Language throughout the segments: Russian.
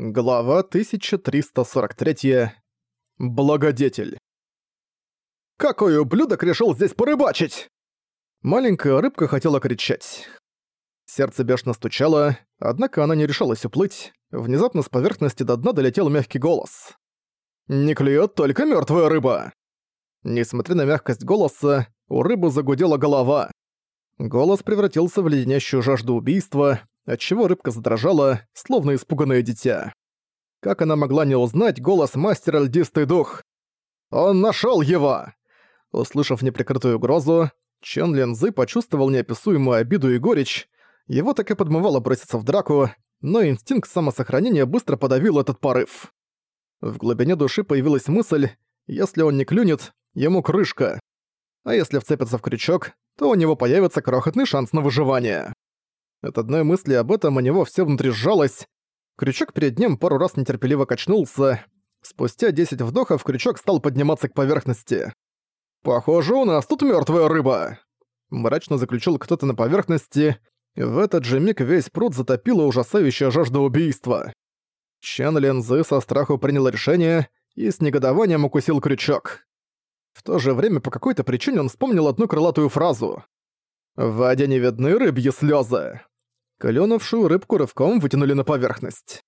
Глава 1343. Благодетель. «Какой ублюдок решил здесь порыбачить?» Маленькая рыбка хотела кричать. Сердце бешено стучало, однако она не решалась уплыть. Внезапно с поверхности до дна долетел мягкий голос. «Не клюет только мертвая рыба!» Несмотря на мягкость голоса, у рыбы загудела голова. Голос превратился в леденящую жажду убийства, отчего рыбка задрожала, словно испуганное дитя. Как она могла не узнать голос мастера льдистый дух? «Он нашёл его!» Услышав неприкрытую угрозу, Чен Линзы почувствовал неописуемую обиду и горечь. Его так и подмывало броситься в драку, но инстинкт самосохранения быстро подавил этот порыв. В глубине души появилась мысль, если он не клюнет, ему крышка. А если вцепится в крючок, то у него появится крохотный шанс на выживание. От одной мысли об этом у него все внутри сжалось. Крючок перед ним пару раз нетерпеливо качнулся. Спустя 10 вдохов крючок стал подниматься к поверхности. «Похоже, у нас тут мертвая рыба!» Мрачно заключил кто-то на поверхности. В этот же миг весь пруд затопила ужасающая жажда убийства. Чен Лензы со страху принял решение и с негодованием укусил крючок. В то же время по какой-то причине он вспомнил одну крылатую фразу. «В воде не видны рыбьи слезы. Клюнувшую рыбку рывком вытянули на поверхность.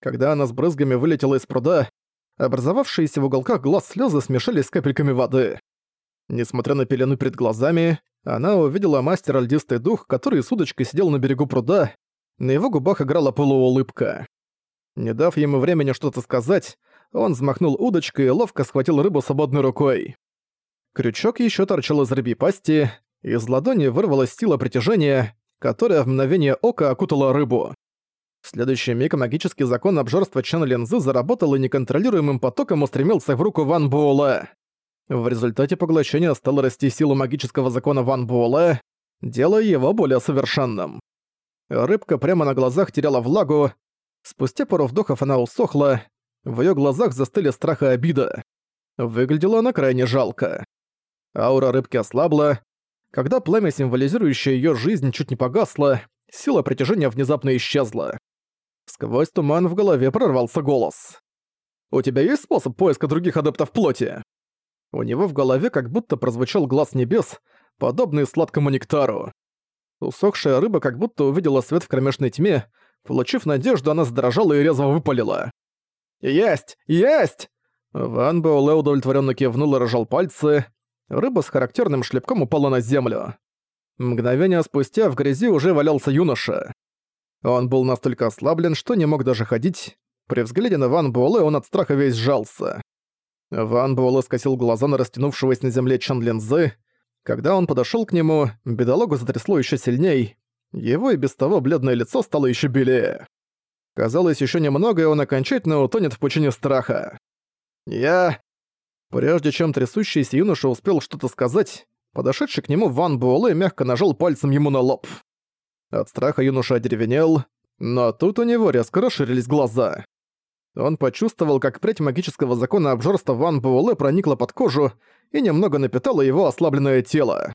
Когда она с брызгами вылетела из пруда, образовавшиеся в уголках глаз слезы смешались с капельками воды. Несмотря на пелену перед глазами, она увидела мастера льдистый дух, который с удочкой сидел на берегу пруда, на его губах играла полуулыбка. Не дав ему времени что-то сказать, он взмахнул удочкой и ловко схватил рыбу свободной рукой. Крючок еще торчал из рыбьей пасти, из ладони вырвалась сила притяжения, которая в мгновение ока окутала рыбу. В следующий миг магический закон обжорства Чан Линзы заработал и неконтролируемым потоком устремился в руку Ван Буэлэ. В результате поглощения стала расти сила магического закона Ван Буэлэ, делая его более совершенным. Рыбка прямо на глазах теряла влагу, спустя пару вдохов она усохла, в её глазах застыли страх и обида. Выглядела она крайне жалко. Аура рыбки ослабла, когда пламя, символизирующее её жизнь, чуть не погасло, сила притяжения внезапно исчезла. Сквозь туман в голове прорвался голос. «У тебя есть способ поиска других адептов плоти?» У него в голове как будто прозвучал глаз небес, подобный сладкому нектару. Усохшая рыба как будто увидела свет в кромешной тьме, получив надежду, она задрожала и резво выпалила. «Есть! Есть!» Ван Боуле удовлетворенно кивнул и рожал пальцы, Рыба с характерным шлепком упала на землю. Мгновение спустя в грязи уже валялся юноша. Он был настолько ослаблен, что не мог даже ходить. При взгляде на Ван Буэлэ он от страха весь сжался. Ван Буэлэ скосил глаза на растянувшегося на земле Чан Линзы. Когда он подошёл к нему, бедолагу затрясло ещё сильней. Его и без того бледное лицо стало ещё белее. Казалось, ещё немного, и он окончательно утонет в пучине страха. «Я... Прежде чем трясущийся юноша успел что-то сказать, подошедший к нему Ван Буэлэ мягко нажал пальцем ему на лоб. От страха юноша одеревенел, но тут у него резко расширились глаза. Он почувствовал, как прядь магического закона обжорства Ван Буэлэ проникла под кожу и немного напитала его ослабленное тело.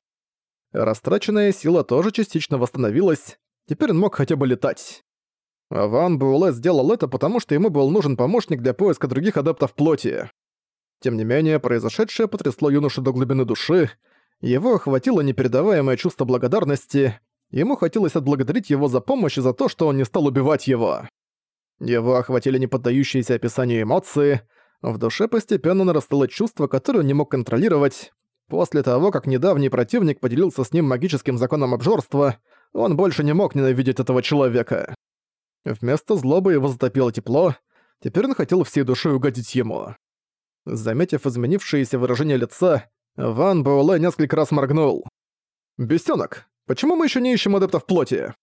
Растраченная сила тоже частично восстановилась, теперь он мог хотя бы летать. Ван Буэлэ сделал это потому, что ему был нужен помощник для поиска других адептов плоти. Тем не менее, произошедшее потрясло юношу до глубины души, его охватило непередаваемое чувство благодарности, ему хотелось отблагодарить его за помощь и за то, что он не стал убивать его. Его охватили неподдающиеся описанию эмоции, в душе постепенно нарастало чувство, которое он не мог контролировать. После того, как недавний противник поделился с ним магическим законом обжорства, он больше не мог ненавидеть этого человека. Вместо злобы его затопило тепло, теперь он хотел всей душой угодить ему. Заметив изменившееся выражение лица, Ван Буэлэ несколько раз моргнул. «Бесёнок, почему мы ещё не ищем адептов плоти?»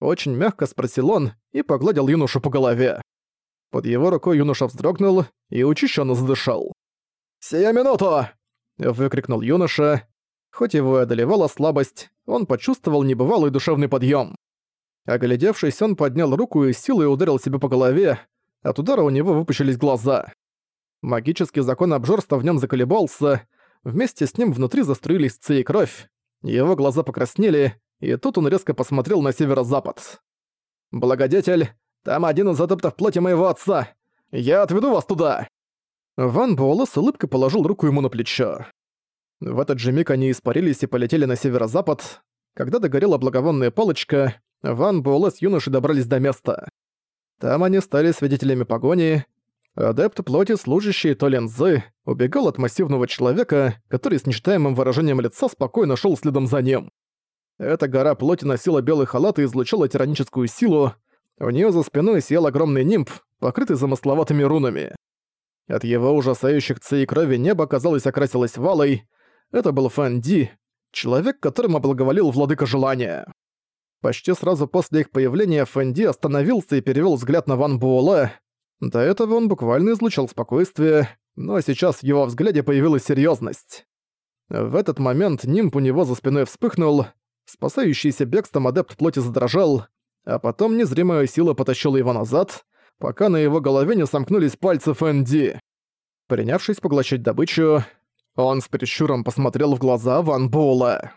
Очень мягко спросил он и погладил юношу по голове. Под его рукой юноша вздрогнул и учащенно задышал. «Сия минуту!» — выкрикнул юноша. Хоть его одолевала слабость, он почувствовал небывалый душевный подъем. Оглядевшись, он поднял руку и силой ударил себя по голове. От удара у него выпущились глаза. Магический закон обжорства в нем заколебался, вместе с ним внутри заструились ци и кровь, его глаза покраснели, и тут он резко посмотрел на северо-запад. «Благодетель, Там один из адептов плоти моего отца! Я отведу вас туда!» Ван Буэлэ с улыбкой положил руку ему на плечо. В этот же миг они испарились и полетели на северо-запад. Когда догорела благовонная палочка, Ван Буэлэ с юношей добрались до места. Там они стали свидетелями погони. Адепт плоти, служащий Толен Зы, убегал от массивного человека, который с нечитаемым выражением лица спокойно шел следом за ним. Эта гора плоти носила белый халат и излучала тираническую силу. У нее за спиной сиял огромный нимб, покрытый замысловатыми рунами. От его ужасающих цей крови небо, казалось, окрасилось валой. Это был Фэн Ди, человек, которым облаговолил владыка желания. Почти сразу после их появления Фэн Ди остановился и перевел взгляд на Ван Буэлэ. До этого он буквально излучал спокойствие, но сейчас в его взгляде появилась серьезность. В этот момент нимб у него за спиной вспыхнул, спасающийся бегством адепт плоти задрожал, а потом незримая сила потащила его назад, пока на его голове не сомкнулись пальцы Фэнди. Принявшись поглощать добычу, он с прищуром посмотрел в глаза Ван Буэлла.